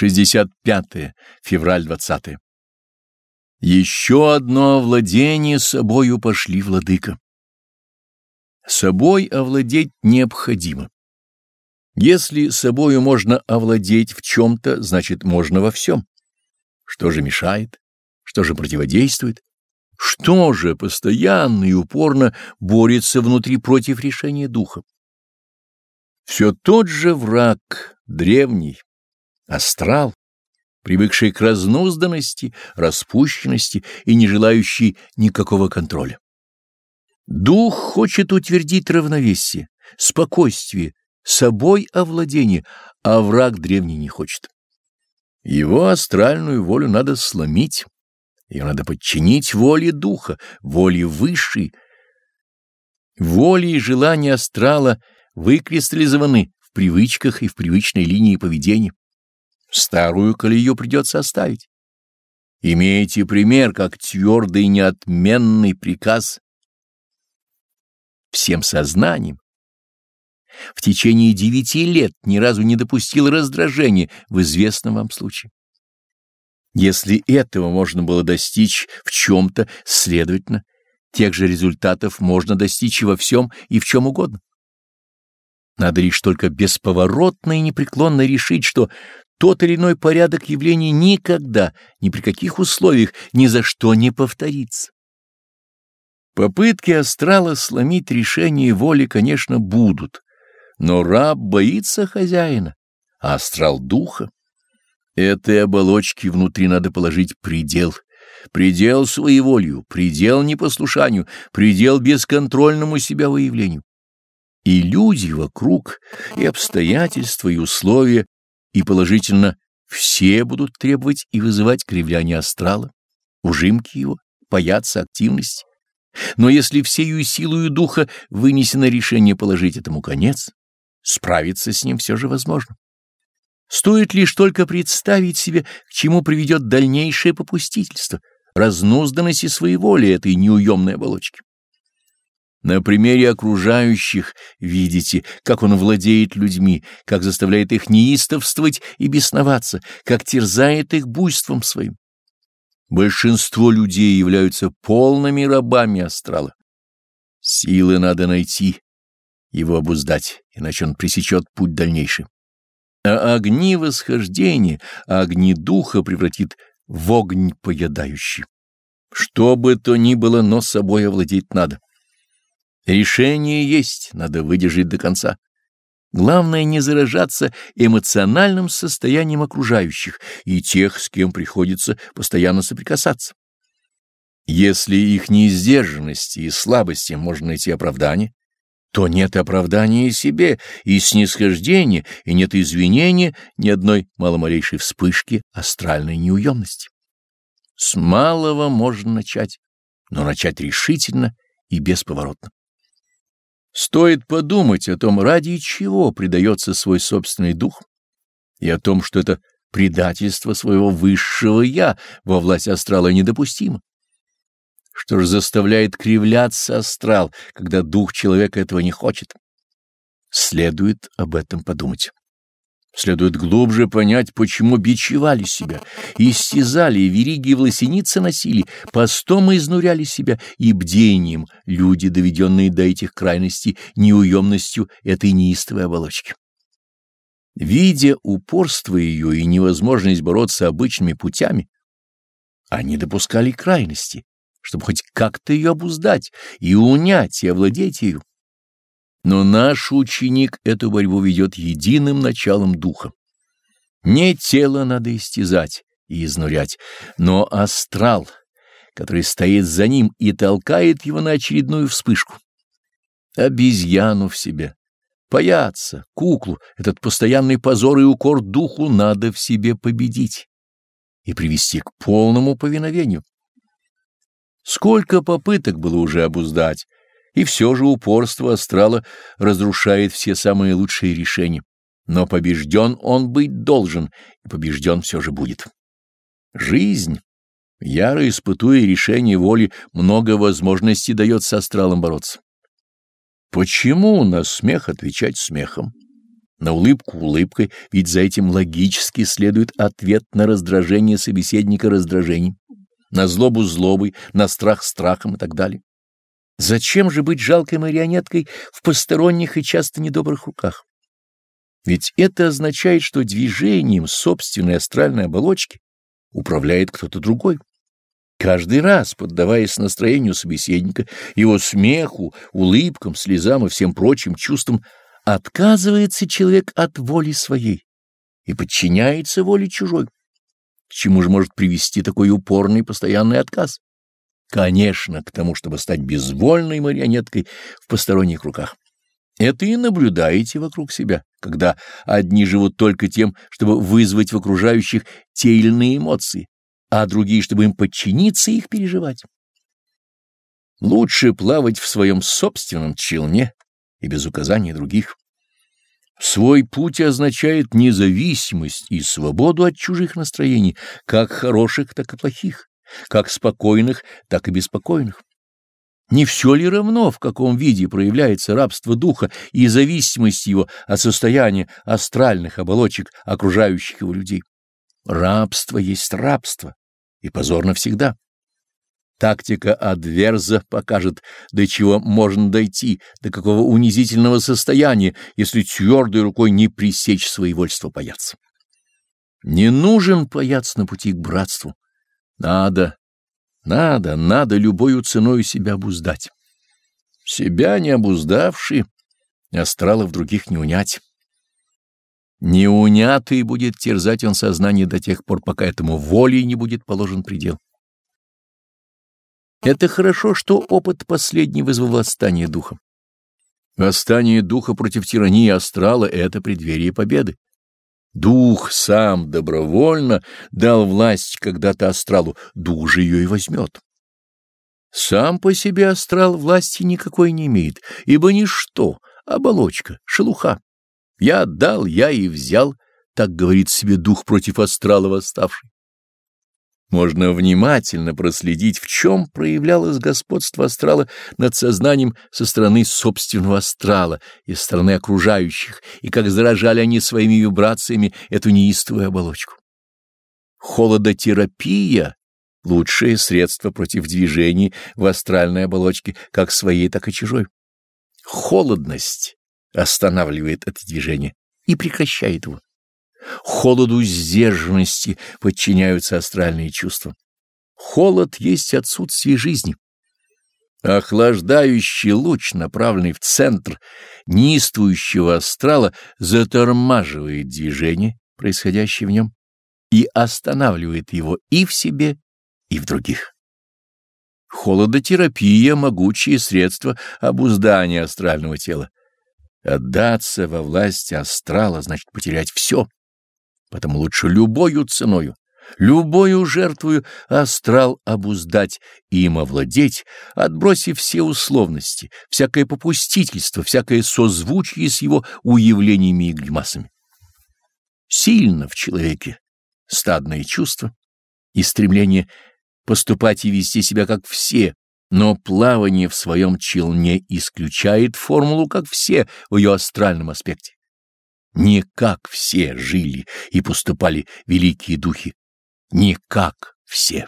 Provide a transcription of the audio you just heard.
65 февраль 20 Еще одно овладение собою пошли, владыка. Собой овладеть необходимо. Если собою можно овладеть в чем-то, значит, можно во всем. Что же мешает? Что же противодействует? Что же постоянно и упорно борется внутри против решения духа? Все тот же враг, древний, астрал, привыкший к разнузданности, распущенности и не желающий никакого контроля. Дух хочет утвердить равновесие, спокойствие, собой овладение, а враг древний не хочет. Его астральную волю надо сломить, ее надо подчинить воле духа, воле высшей. Воли и желания астрала выкристаллизованы в привычках и в привычной линии поведения. Старую колею придется оставить. Имейте пример, как твердый неотменный приказ всем сознанием. В течение девяти лет ни разу не допустил раздражения в известном вам случае. Если этого можно было достичь в чем-то, следовательно, тех же результатов можно достичь и во всем, и в чем угодно. Надо лишь только бесповоротно и непреклонно решить, что тот или иной порядок явлений никогда, ни при каких условиях, ни за что не повторится. Попытки астрала сломить решение воли, конечно, будут, но раб боится хозяина, а астрал — духа. Этой оболочке внутри надо положить предел. Предел своеволью, предел непослушанию, предел бесконтрольному себя выявлению. И люди вокруг, и обстоятельства, и условия и положительно все будут требовать и вызывать кривляние астрала, ужимки его, бояться активности. Но если всею силою духа вынесено решение положить этому конец, справиться с ним все же возможно. Стоит лишь только представить себе, к чему приведет дальнейшее попустительство, разнузданность и своеволие этой неуемной оболочки. На примере окружающих видите, как он владеет людьми, как заставляет их неистовствовать и бесноваться, как терзает их буйством своим. Большинство людей являются полными рабами астрала. Силы надо найти, его обуздать, иначе он пресечет путь дальнейший. А огни восхождения, а огни духа превратит в огонь поедающий. Что бы то ни было, но собой овладеть надо. Решение есть, надо выдержать до конца. Главное не заражаться эмоциональным состоянием окружающих и тех, с кем приходится постоянно соприкасаться. Если их неиздержанности и слабости можно найти оправдание, то нет оправдания себе и снисхождения, и нет извинения ни одной маломалейшей вспышки астральной неуемности. С малого можно начать, но начать решительно и бесповоротно. Стоит подумать о том, ради чего предается свой собственный дух, и о том, что это предательство своего высшего «я» во власть астрала недопустимо. Что же заставляет кривляться астрал, когда дух человека этого не хочет? Следует об этом подумать. Следует глубже понять, почему бичевали себя, истязали, вериги и власеницы носили, постом изнуряли себя и бдением люди, доведенные до этих крайностей неуемностью этой неистовой оболочки. Видя упорство ее и невозможность бороться обычными путями, они допускали крайности, чтобы хоть как-то ее обуздать и унять, и овладеть ею. Но наш ученик эту борьбу ведет единым началом духа. Не тело надо истязать и изнурять, но астрал, который стоит за ним и толкает его на очередную вспышку. Обезьяну в себе, паяться, куклу, этот постоянный позор и укор духу надо в себе победить и привести к полному повиновению. Сколько попыток было уже обуздать, и все же упорство астрала разрушает все самые лучшие решения. Но побежден он быть должен, и побежден все же будет. Жизнь, яро испытуя решение воли, много возможностей дает с астралом бороться. Почему на смех отвечать смехом? на улыбку улыбкой, ведь за этим логически следует ответ на раздражение собеседника раздражением, на злобу злобой, на страх страхом и так далее. Зачем же быть жалкой марионеткой в посторонних и часто недобрых руках? Ведь это означает, что движением собственной астральной оболочки управляет кто-то другой. Каждый раз, поддаваясь настроению собеседника, его смеху, улыбкам, слезам и всем прочим чувствам, отказывается человек от воли своей и подчиняется воле чужой. К чему же может привести такой упорный постоянный отказ? Конечно, к тому, чтобы стать безвольной марионеткой в посторонних руках. Это и наблюдаете вокруг себя, когда одни живут только тем, чтобы вызвать в окружающих те или иные эмоции, а другие, чтобы им подчиниться и их переживать. Лучше плавать в своем собственном челне и без указаний других. Свой путь означает независимость и свободу от чужих настроений, как хороших, так и плохих, как спокойных, так и беспокойных. Не все ли равно, в каком виде проявляется рабство духа и зависимость его от состояния астральных оболочек окружающих его людей? Рабство есть рабство, и позорно всегда. Тактика адверза покажет, до чего можно дойти, до какого унизительного состояния, если твердой рукой не пресечь своевольство паяться. Не нужен паяц на пути к братству. Надо, надо, надо любою ценой себя обуздать. Себя не обуздавший, астралов других не унять. Неунятый будет терзать он сознание до тех пор, пока этому волей не будет положен предел. Это хорошо, что опыт последний вызвал восстание духа. Восстание духа против тирании астрала — это преддверие победы. Дух сам добровольно дал власть когда-то астралу, дух же ее и возьмет. Сам по себе астрал власти никакой не имеет, ибо ничто, оболочка, шелуха. Я отдал, я и взял, так говорит себе дух против астрала восставший. Можно внимательно проследить, в чем проявлялось господство астрала над сознанием со стороны собственного астрала и со стороны окружающих, и как заражали они своими вибрациями эту неистовую оболочку. Холодотерапия — лучшее средство против движений в астральной оболочке, как своей, так и чужой. Холодность останавливает это движение и прекращает его. Холоду сдержанности подчиняются астральные чувства. Холод есть отсутствие жизни. Охлаждающий луч, направленный в центр неистующего астрала, затормаживает движение, происходящее в нем, и останавливает его и в себе, и в других. Холодотерапия — могучее средство обуздания астрального тела. Отдаться во власть астрала значит потерять все. Потому лучше любою ценою, любою жертвою астрал обуздать и им овладеть, отбросив все условности, всякое попустительство, всякое созвучие с его уявлениями и гримасами. Сильно в человеке стадные чувства и стремление поступать и вести себя как все, но плавание в своем челне исключает формулу как все в ее астральном аспекте. Не как все жили и поступали великие духи, не как все.